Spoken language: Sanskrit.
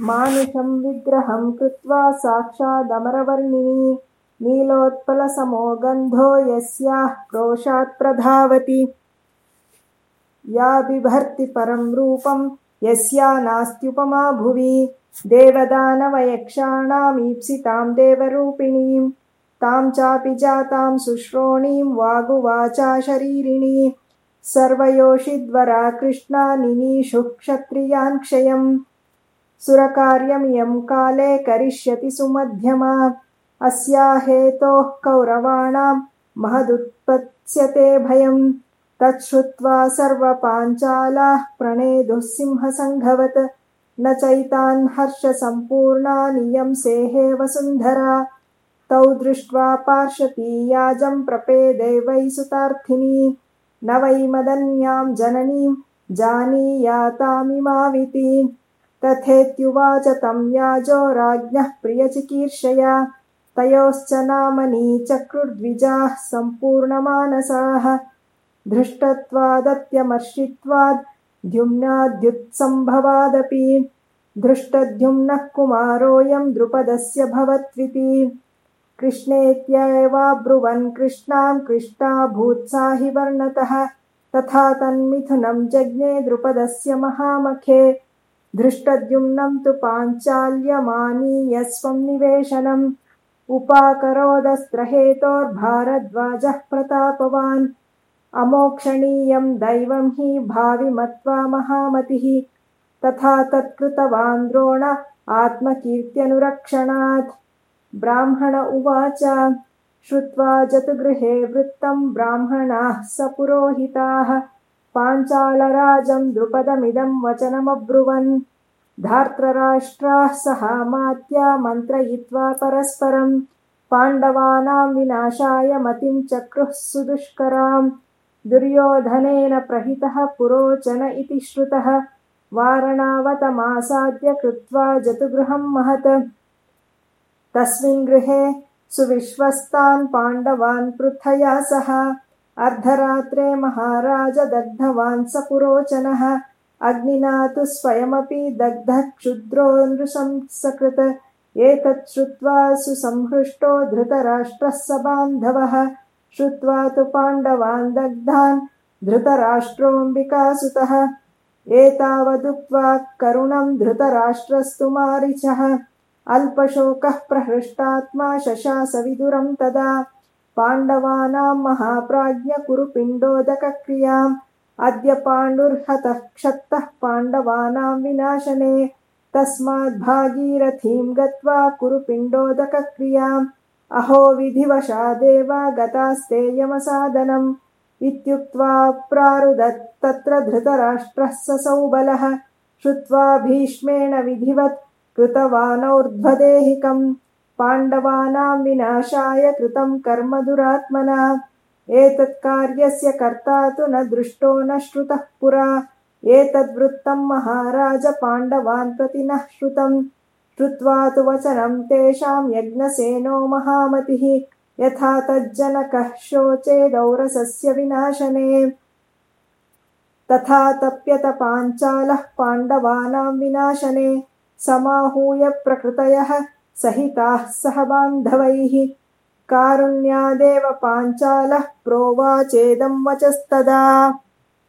मानुषं विग्रहं कृत्वा साक्षादमरवर्णिनी नीलोत्पलसमो गन्धो यस्याः क्रोशात् प्रधावति। या बिभर्ति परं रूपं यस्या नास्त्युपमा भुवि। देवदानवयक्षाणामीप्सितां देवरूपिणीं। तां चापि जातां सुश्रोणीं वागुवाचा शरीरिणी। सर्वयोषिद्वरा कृष्णा निनीषुः क्षत्रियान् क्षयम् सुरकार्यमियं काले करिष्यति सुमध्यमा। अस्या हेतोः कौरवाणां महदुत्पत्स्यते भयम् तच्छ्रुत्वा सर्वपाञ्चालाः प्रणेदुः सिंहसङ्घवत्। न चैतान् हर्षसम्पूर्णा नियंसेहे वसुन्धरा। तौ दृष्ट्वा पार्श्वतीयाजं प्रपेदे वै सुतार्थिनी। न वै मदन्यां जननीं जानीयातामिमाविति तथेत्युवाच तं याजो राज्ञः प्रियचिकीर्षया। तयोश्च नामनी चक्रुर्द्विजाः सम्पूर्णमानसाः। धृष्टत्वादत्यमर्षित्वाद् द्युम्नाद्युत्सम्भवादपि। धृष्टद्युम्नः कुमारोऽयं द्रुपदस्य भवत्विति कृष्णेत्येवाब्रुवन् कृष्णां कृष्टा हि वर्णतः तथा तन्मिथुनं जज्ञे द्रुपदस्य महामखे धृष्टद्युम्नं तु पाञ्चाल्यमानीय स्वं निवेशनम्। उपाकरोदस्त्रहेतोर्भारद्वाजः प्रतापवान्। अमोक्षणीयं दैवं हि भावि मत्वा महामतिः। तथा तत्कृतवान् द्रोण आत्मकीर्त्यनुरक्षणात्। ब्राह्मण उवाच श्रुत्वा जतुगृहे वृत्तं ब्राह्मणाः स पुरोहिताः पाञ्चालराजं द्रुपदमिदं वचनमब्रुवन्। धार्तराष्ट्राः सहामात्या मन्त्रयित्वा परस्परं पाण्डवानां विनाशाय मतिं चक्रुः सुदुष्कराम्। दुर्योधनेन प्रहितः पुरोचन इति श्रुतः। वारणावतमासाद्य कृत्वा जतुगृहं महत्। तस्मिन् गृहे सुविश्वस्तान् पाण्डवान् पृथया सह अर्धरात्रे महाराज दग्धवान् स पुरोचनः अग्निना तु स्वयमपि दग्धः क्षुद्रो नृशंसकृत एतत् श्रुत्वा सुसंहृष्टो धृतराष्ट्रः स बान्धवः। श्रुत्वा तु पाण्डवान् दग्धान् धृतराष्ट्रोऽम्बिकासुतः। एतावदुक्त्वा करुणं धृतराष्ट्रस्तु मारिचः। अल्पशोकः प्रहृष्टात्मा शशासविदुरं तदा पाण्डवानां महाप्राज्ञकुरुपिण्डोदकक्रियाम् अद्य पाण्डुर्हतः क्षत्तः पाण्डवानां विनाशने तस्माद्भागीरथीं गत्वा कुरुपिण्डोदकक्रियाम् अहो विधिवशादेव गतास्ते यमसादनम् इत्युक्त्वा प्रारुदत् तत्र धृतराष्ट्रः ससौबलः श्रुत्वा भीष्मेण विधिवत् कृतवानौर्ध्वदेहिकम् पाण्डवानां विनाशाय कृतं कर्म दुरात्मना। एतत्कार्यस्य कर्ता तु न दृष्टो न श्रुतः पुरा। एतद्वृत्तं महाराज पाण्डवान् प्रति नः श्रुतम्। श्रुत्वा तु वचनं तेषां यज्ञसेनो महामतिः। यथा तज्जनकः शोचेदौरसस्य विनाशने। तथा तप्यत पाञ्चालः पाण्डवानां विनाशने। समाहूय प्रकृतयः सहिताः सह बान्धवैः। कारुण्यादेव पाञ्चालः प्रोवाचेदं वचस्तदा